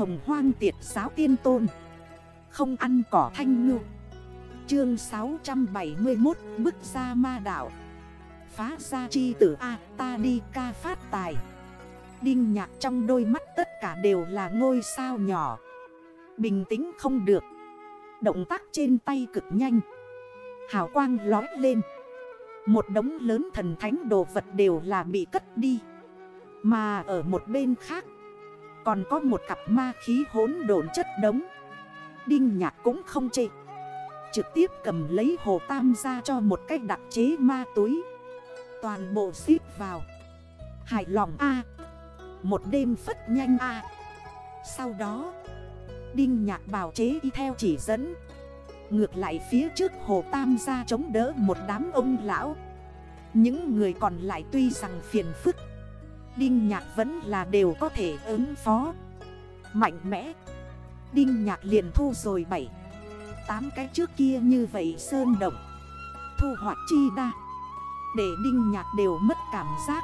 hồng hoang tiệt giáo tiên tôn. Không ăn cỏ thanh ngư. Chương 671 Bức ra ma đảo Phá ra chi tử A, ta đi ca phát tài. Đinh nhạc trong đôi mắt tất cả đều là ngôi sao nhỏ. Bình tĩnh không được. Động tác trên tay cực nhanh. Hào quang lói lên. Một đống lớn thần thánh đồ vật đều là bị cất đi. Mà ở một bên khác còn có một cặp ma khí hốn độn chất đống. Đinh nhạc cũng không chê. Trực tiếp cầm lấy hồ tam ra cho một cách đặc chế ma túi Toàn bộ xếp vào. Hài lòng A. Một đêm phất nhanh A. Sau đó, Đinh nhạc bào chế y theo chỉ dẫn. Ngược lại phía trước hồ tam gia chống đỡ một đám ông lão. Những người còn lại tuy rằng phiền phức Đinh nhạc vẫn là đều có thể ứng phó. Mạnh mẽ. Đinh nhạc liền thu rồi bảy, tám cái trước kia như vậy sơn động. Thu hoạch chi đa. Để đinh nhạc đều mất cảm giác.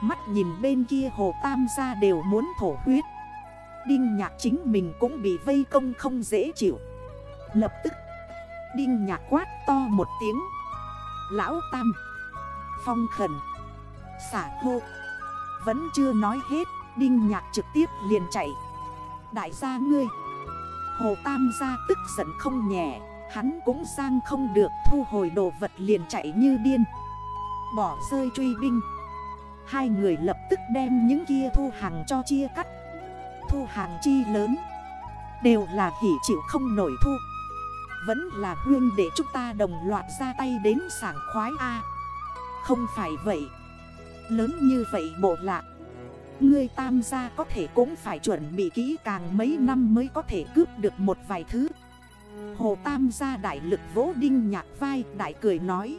Mắt nhìn bên kia hồ tam gia đều muốn thổ huyết. Đinh nhạc chính mình cũng bị vây công không dễ chịu. Lập tức, Đinh nhạc quát to một tiếng. Lão Tam. Phong khẩn. Xả hô. Vẫn chưa nói hết, Đinh nhạc trực tiếp liền chạy. Đại gia ngươi, Hồ Tam gia tức giận không nhẹ, Hắn cũng sang không được, thu hồi đồ vật liền chạy như điên. Bỏ rơi truy binh. Hai người lập tức đem những kia thu hàng cho chia cắt. Thu hàng chi lớn, Đều là hỉ chịu không nổi thu. Vẫn là huyên để chúng ta đồng loạt ra tay đến sảng khoái A. Không phải vậy Lớn như vậy bộ lạc Ngươi tam gia có thể cũng phải chuẩn bị kỹ càng mấy năm mới có thể cướp được một vài thứ. Hồ tam gia đại lực vỗ đinh nhạc vai đại cười nói.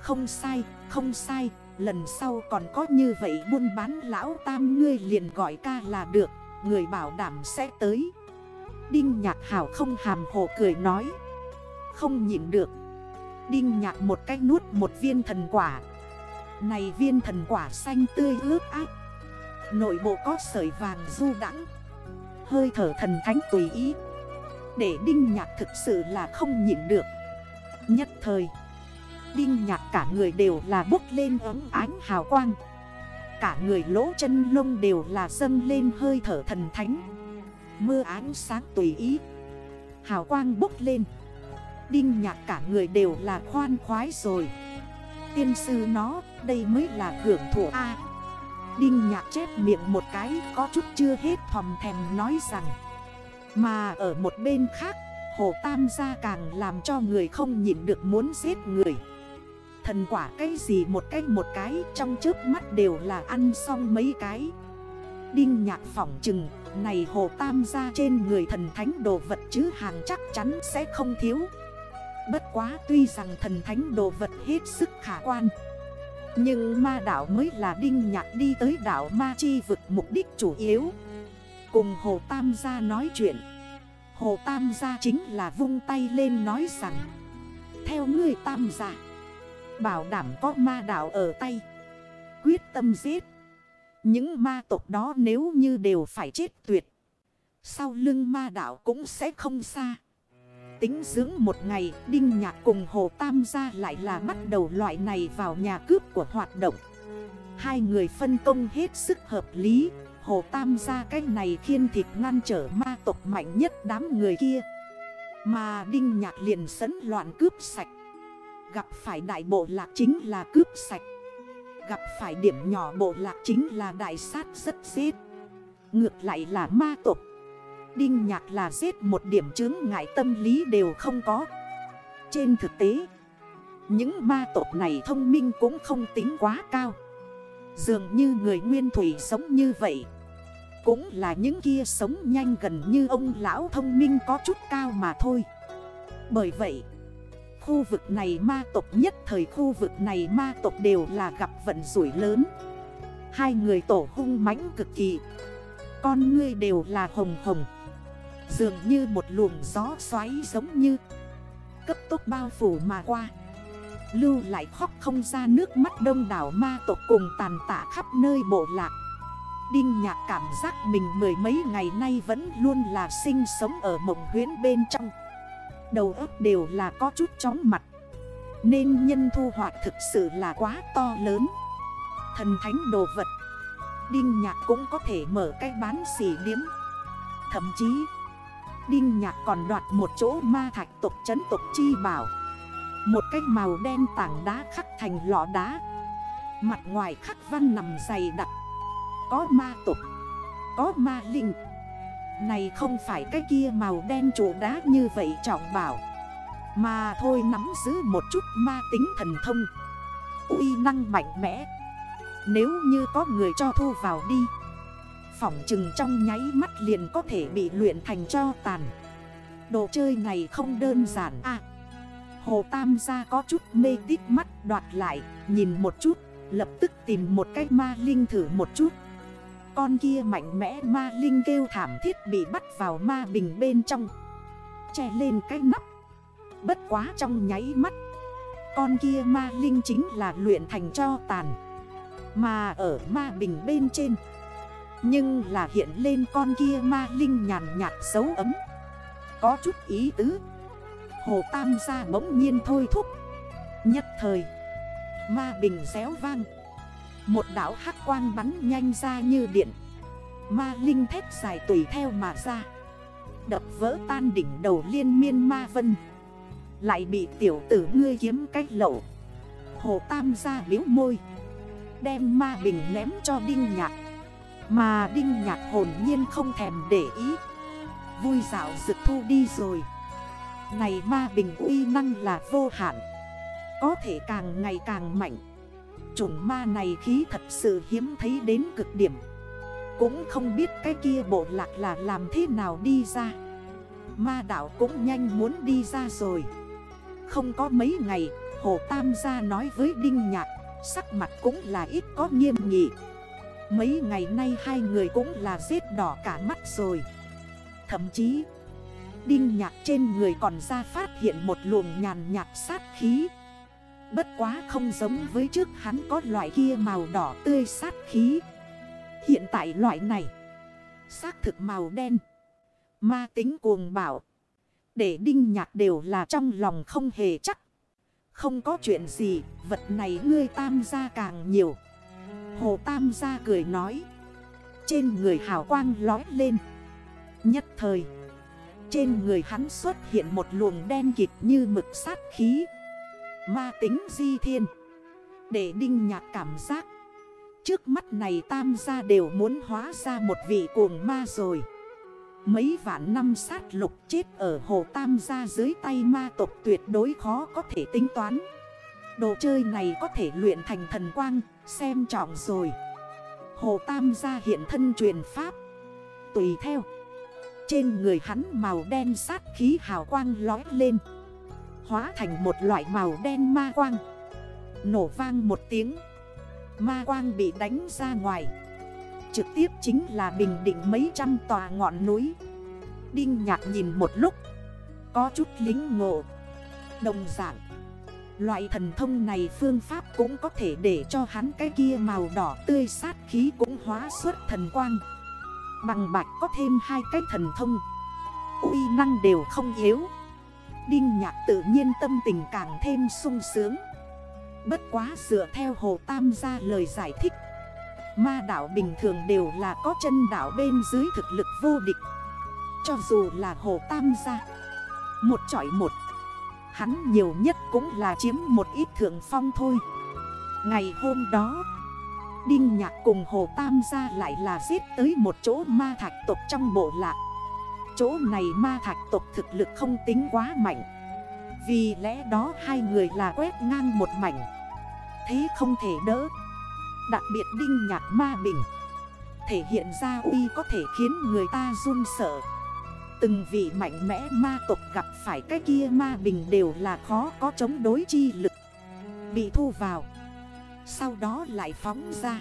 Không sai, không sai, lần sau còn có như vậy buôn bán lão tam ngươi liền gọi ca là được Người bảo đảm sẽ tới. Đinh nhạc hảo không hàm hồ cười nói. Không nhịn được. Đinh nhạc một cách nuốt một viên thần quả này viên thần quả xanh tươi ướt áp Nội bộ có sợi vàng du đẳng Hơi thở thần thánh tùy ý. Để đinh nhạc thực sự là không nhịn được. Nhất thời, Đinh nhạc cả người đều là bốc lên ấm ánh hào quang. Cả người lỗ chân lông đều là dâng lên hơi thở thần thánh. Mưa ánh sáng tùy ý. Hào quang bốc lên. Đinh nhạc cả người đều là khoan khoái rồi. Tiên sư nó, đây mới là hưởng thụ A. Đinh nhạc chép miệng một cái, có chút chưa hết thòm thèm nói rằng, Mà ở một bên khác, Hồ Tam gia càng làm cho người không nhịn được muốn giết người. Thần quả cái gì một cái một cái, trong trước mắt đều là ăn xong mấy cái. Đinh nhạc phỏng chừng, Này hồ tam gia trên người thần thánh đồ vật chứ hàng chắc chắn sẽ không thiếu. Bất quá tuy rằng thần thánh đồ vật hết sức khả quan. Nhưng ma đảo mới là đinh nhạc đi tới đảo ma chi vực mục đích chủ yếu. Cùng hồ tam gia nói chuyện. Hồ tam gia chính là vung tay lên nói rằng, Theo người tam gia, Bảo đảm có ma đảo ở tay, Quyết tâm giết. Những ma tộc đó nếu như đều phải chết tuyệt, Sau lưng ma đảo cũng sẽ không xa. Tính dưỡng một ngày, Đinh Nhạc cùng Hồ Tam gia lại là bắt đầu loại này vào nhà cướp của hoạt động. Hai người phân công hết sức hợp lý, Hồ Tam gia cách này khiên thịt ngăn trở ma tộc mạnh nhất đám người kia. Mà Đinh Nhạc liền sấn loạn cướp sạch. Gặp phải đại bộ lạc chính là cướp sạch. Gặp phải điểm nhỏ bộ lạc chính là đại sát rất xếp Ngược lại là ma tộc. Đinh nhạc là giết một điểm chứng ngại tâm lý đều không có. Trên thực tế, Những ma tộc này thông minh cũng không tính quá cao. Dường như người nguyên thủy sống như vậy, Cũng là những kia sống nhanh gần như ông lão thông minh có chút cao mà thôi. Bởi vậy, Khu vực này ma tộc nhất thời khu vực này ma tộc đều là gặp vận rủi lớn. Hai người tổ hung mãnh cực kỳ. Con ngươi đều là hồng hồng. Dường như một luồng gió xoáy giống như Cấp tốc bao phủ mà qua. Lưu lại khóc không ra nước mắt đông đảo ma tộc cùng tàn tạ khắp nơi bộ lạc. Đinh nhạc cảm giác mình mười mấy ngày nay vẫn luôn là sinh sống ở mộng huyến bên trong. Đầu óc đều là có chút chóng mặt. Nên nhân thu hoạch thực sự là quá to lớn. Thần thánh đồ vật. Đinh nhạc cũng có thể mở cái bán xỉ điếm. Thậm chí Đinh nhạc còn đoạt một chỗ ma thạch tộc chấn tộc chi bảo. Một cái màu đen tảng đá khắc thành lọ đá. Mặt ngoài khắc văn nằm dày đặc. Có ma tục Có ma linh. Này không phải cái kia màu đen trụ đá như vậy trọng bảo. Mà thôi nắm giữ một chút ma tính thần thông. Uy năng mạnh mẽ. Nếu như có người cho thu vào đi Phỏng chừng trong nháy mắt liền có thể bị luyện thành cho tàn. Đồ chơi này không đơn giản à Hồ Tam gia có chút mê tít mắt đoạt lại, Nhìn một chút, Lập tức tìm một cái ma linh thử một chút. Con kia mạnh mẽ ma linh kêu thảm thiết bị bắt vào ma bình bên trong. Che lên cái nắp. Bất quá trong nháy mắt, Con kia ma linh chính là luyện thành cho tàn. Mà ở ma bình bên trên nhưng là hiện lên con kia ma linh nhàn nhạt dấu ấm. Có chút ý tứ. Hồ Tam gia bỗng nhiên thôi thúc. Nhất thời, Ma bình réo vang. Một đảo hắc quang bắn nhanh ra như điện. Ma linh thép dài tùy theo mà ra. Đập vỡ tan đỉnh đầu liên miên ma vân. Lại bị tiểu tử ngươi kiếm cách lậu. Hồ Tam gia biếu môi. Đem ma bình ném cho Đinh Nhạc. Mà Đinh Nhạc hồn nhiên không thèm để ý. Vui dạo rực thu đi rồi. Này ma bình uy năng là vô hạn. Có thể càng ngày càng mạnh. Chủng ma này khí thật sự hiếm thấy đến cực điểm. Cũng không biết cái kia bộ lạc là làm thế nào đi ra. Ma đảo cũng nhanh muốn đi ra rồi. Không có mấy ngày, Hồ Tam gia nói với Đinh Nhạc, Sắc mặt cũng là ít có nghiêm nghị. Mấy ngày nay hai người cũng là giết đỏ cả mắt rồi. Thậm chí, Đinh nhạc trên người còn ra phát hiện một luồng nhàn nhạt sát khí. Bất quá không giống với trước hắn có loại kia màu đỏ tươi sát khí. Hiện tại loại này, Xác thực màu đen. Ma tính cuồng bảo Để đinh nhạc đều là trong lòng không hề chắc. Không có chuyện gì, Vật này ngươi tam gia càng nhiều. Hồ tam gia cười nói. Trên người hào quang lói lên. Nhất thời, Trên người hắn xuất hiện một luồng đen kịt như mực sát khí. Ma tính di thiên. Để đinh nhạc cảm giác. Trước mắt này tam gia đều muốn hóa ra một vị cuồng ma rồi. Mấy vạn năm sát lục chết ở hồ tam gia dưới tay ma tộc tuyệt đối khó có thể tính toán. Đồ chơi này có thể luyện thành thần quang. Xem trọng rồi. Hồ tam gia hiện thân truyền pháp. Tùy theo. Trên người hắn màu đen sát khí hào quang lói lên. Hóa thành một loại màu đen ma quang. Nổ vang một tiếng. Ma quang bị đánh ra ngoài. Trực tiếp chính là bình định mấy trăm tòa ngọn núi. Đinh nhạc nhìn một lúc. Có chút lính ngộ. Đồng dạng. Loại thần thông này phương pháp cũng có thể để cho hắn cái kia màu đỏ tươi sát khí cũng hóa xuất thần quang. Bằng bạch có thêm hai cái thần thông. Uy năng đều không yếu. Đinh nhạc tự nhiên tâm tình càng thêm sung sướng. Bất quá dựa theo Hồ Tam gia lời giải thích, Ma đảo bình thường đều là có chân đảo bên dưới thực lực vô địch. Cho dù là Hồ Tam gia, Một chọi một Hắn nhiều nhất cũng là chiếm một ít thượng phong thôi. Ngày hôm đó, Đinh Nhạc cùng Hồ Tam gia lại là giết tới một chỗ ma thạch tộc trong bộ lạc. Chỗ này ma thạch tộc thực lực không tính quá mạnh. Vì lẽ đó hai người là quét ngang một mảnh. Thế không thể đỡ. Đặc biệt đinh nhạt ma bình. Thể hiện ra uy có thể khiến người ta run sợ. Từng vị mạnh mẽ ma tộc gặp phải cái kia ma bình đều là khó có chống đối chi lực. Bị thu vào. Sau đó lại phóng ra.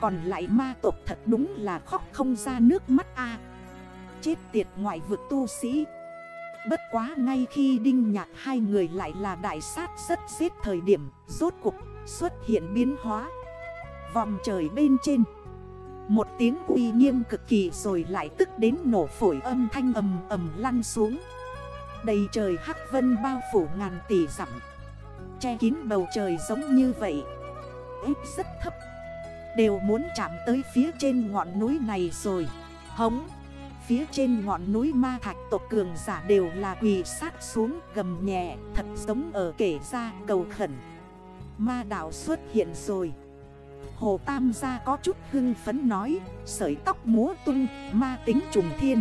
Còn lại ma tộc thật đúng là khóc không ra nước mắt a. Chết tiệt ngoại vực tu sĩ. Bất quá ngay khi đinh nhạc hai người lại là đại sát rất xếp thời điểm, Rốt cục xuất hiện biến hóa. Vòng trời bên trên. Một tiếng uy nghiêm cực kỳ rồi lại tức đến nổ phổi âm thanh ầm ầm lăn xuống. Đầy trời hắc vân bao phủ ngàn tỷ dặm. Che kín bầu trời giống như vậy. Ít rất thấp. Đều muốn chạm tới phía trên ngọn núi này rồi. Hống. Phía trên ngọn núi ma thạch tộc cường giả đều là quỳ sát xuống gầm nhẹ, Thật giống ở kể ra cầu khẩn. Ma đảo xuất hiện rồi. Hồ Tam gia có chút hưng phấn nói Sởi tóc múa tung, ma tính trùng thiên.